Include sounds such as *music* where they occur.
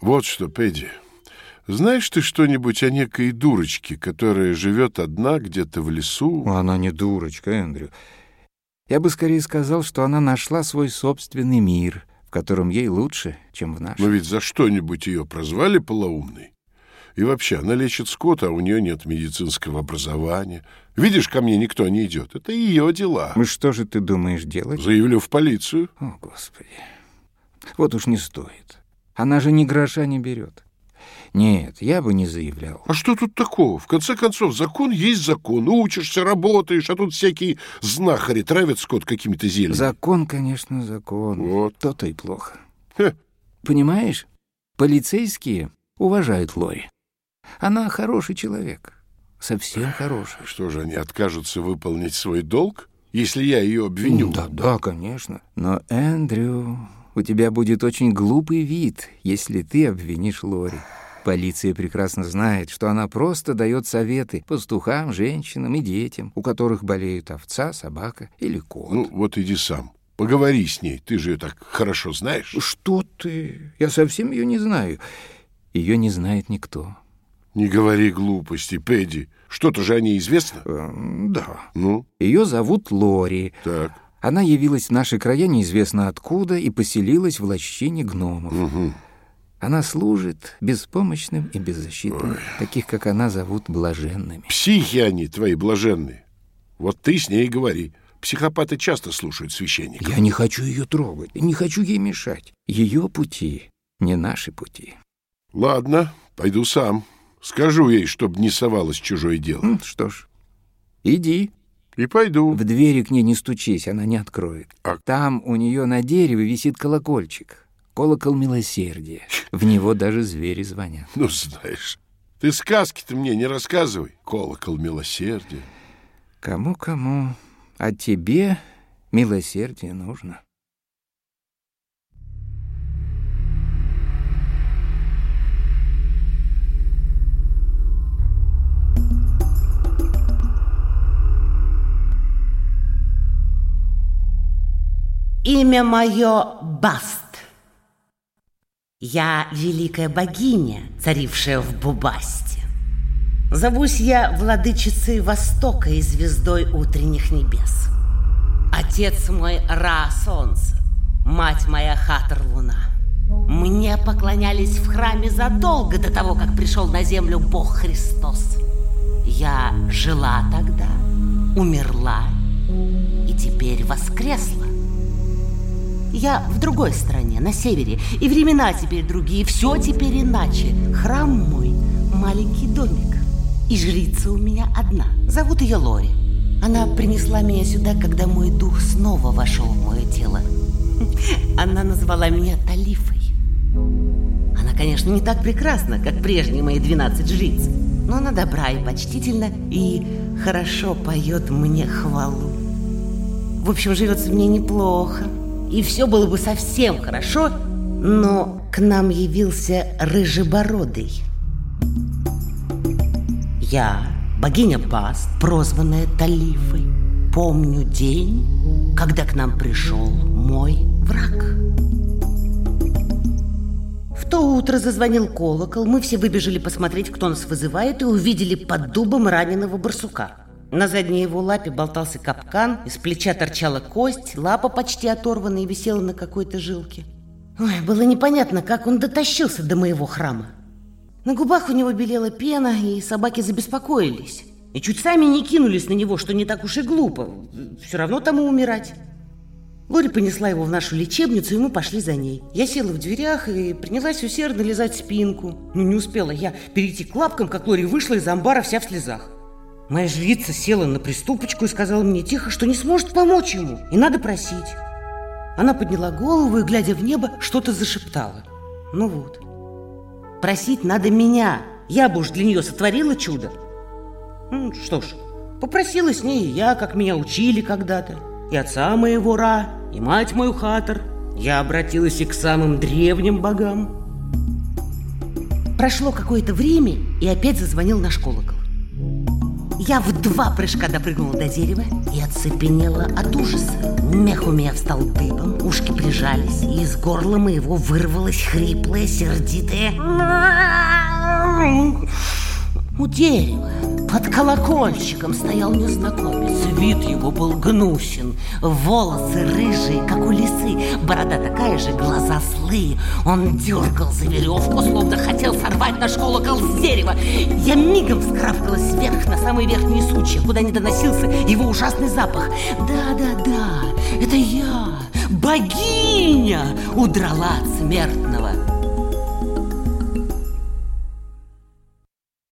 Вот что, Пэдди, знаешь ты что-нибудь о некой дурочке, которая живет одна где-то в лесу? Она не дурочка, Эндрю. Я бы скорее сказал, что она нашла свой собственный мир, в котором ей лучше, чем в нашем. Но ведь за что-нибудь ее прозвали полоумной. И вообще, она лечит скот, а у нее нет медицинского образования. Видишь, ко мне никто не идет. Это ее дела. Ну что же ты думаешь делать? Заявлю в полицию. О, Господи. Вот уж не стоит. Она же ни гроша не берет. Нет, я бы не заявлял. А что тут такого? В конце концов, закон есть закон. Учишься, работаешь, а тут всякие знахари травят скот какими-то зельями. Закон, конечно, закон. Вот. То-то и плохо. Хе. Понимаешь, полицейские уважают Лори. Она хороший человек. Совсем хороший. Что же, они откажутся выполнить свой долг, если я ее обвиню? Да, да, конечно. Но, Эндрю, у тебя будет очень глупый вид, если ты обвинишь Лори. Полиция прекрасно знает, что она просто дает советы пастухам, женщинам и детям, у которых болеют овца, собака или кот. Ну, вот иди сам. Поговори с ней, ты же ее так хорошо знаешь. Что ты? Я совсем ее не знаю. Ее не знает никто. Не говори глупости, Пэдди. Что-то же о ней известно? Эм, да. Ну, Ее зовут Лори. так. Она явилась в наши края неизвестно откуда и поселилась в лощине гномов. Угу. Она служит беспомощным и беззащитным, таких, как она, зовут блаженными. Психи они, твои блаженные. Вот ты с ней говори. Психопаты часто слушают священника. Я не хочу ее трогать, не хочу ей мешать. Ее пути не наши пути. Ладно, пойду сам. Скажу ей, чтобы не совалось чужое дело. Что ж, иди. И пойду. В двери к ней не стучись, она не откроет. А- Там у нее на дереве висит колокольчик. Колокол милосердия. В него даже звери звонят. Ну, знаешь, ты сказки-то мне не рассказывай. Колокол милосердия. Кому-кому, а тебе милосердие нужно. Имя мое Баст. Я великая богиня, царившая в Бубасте. Зовусь я владычицей Востока и звездой утренних небес. Отец мой Ра Солнце, мать моя Хатр Луна. Мне поклонялись в храме задолго до того, как пришел на землю Бог Христос. Я жила тогда, умерла и теперь воскресла. Я в другой стране, на севере, и времена теперь другие, все теперь иначе. Храм мой – маленький домик, и жрица у меня одна, зовут ее Лори. Она принесла меня сюда, когда мой дух снова вошел в мое тело. *laughs* Она назвала меня Талифой. Она, конечно, не так прекрасна, как прежние мои 12 жриц, но она добра и почтительна, и хорошо поет мне хвалу. В общем, живется мне неплохо. И все было бы совсем хорошо, но к нам явился Рыжебородый. Я, богиня Баст, прозванная Талифой, помню день, когда к нам пришел мой враг. В то утро зазвонил колокол, мы все выбежали посмотреть, кто нас вызывает, и увидели под дубом раненого барсука. На задней его лапе болтался капкан, из плеча торчала кость, лапа почти оторвана и висела на какой-то жилке. Ой, было непонятно, как он дотащился до моего храма. На губах у него белела пена, и собаки забеспокоились. И чуть сами не кинулись на него, что не так уж и глупо. Все равно тому умирать. Лори понесла его в нашу лечебницу, и мы пошли за ней. Я села в дверях и принялась усердно лизать спинку. Ну, не успела я перейти к лапкам, как Лори вышла из амбара вся в слезах. Моя жрица села на приступочку и сказала мне тихо, что не сможет помочь ему, и надо просить. Она подняла голову и, глядя в небо, что-то зашептала. Ну вот. Просить надо меня. Я бы уж для нее сотворила чудо. Ну, что ж, попросила с ней я, как меня учили когда-то. И отца моего Ра, и мать мою Хатор. Я обратилась и к самым древним богам. Прошло какое-то время, и опять зазвонил наш колокол. Я в два прыжка допрыгнула до дерева и оцепенела от ужаса. Мех у меня встал дыбом, ушки прижались, и из горла моего вырвалось хриплое, сердитое... У дерева под колокольчиком стоял незнакомец. Вид его был гнусен, волосы рыжие, как у лисы, борода такая же, глаза злые. Он дергал за веревку, словно хотел сорвать наш колокол с дерева. Я мигом вскарабкалась вверх на самые верхние сучья, куда не доносился его ужасный запах. Да-да-да, это я, богиня, удрала от смертного.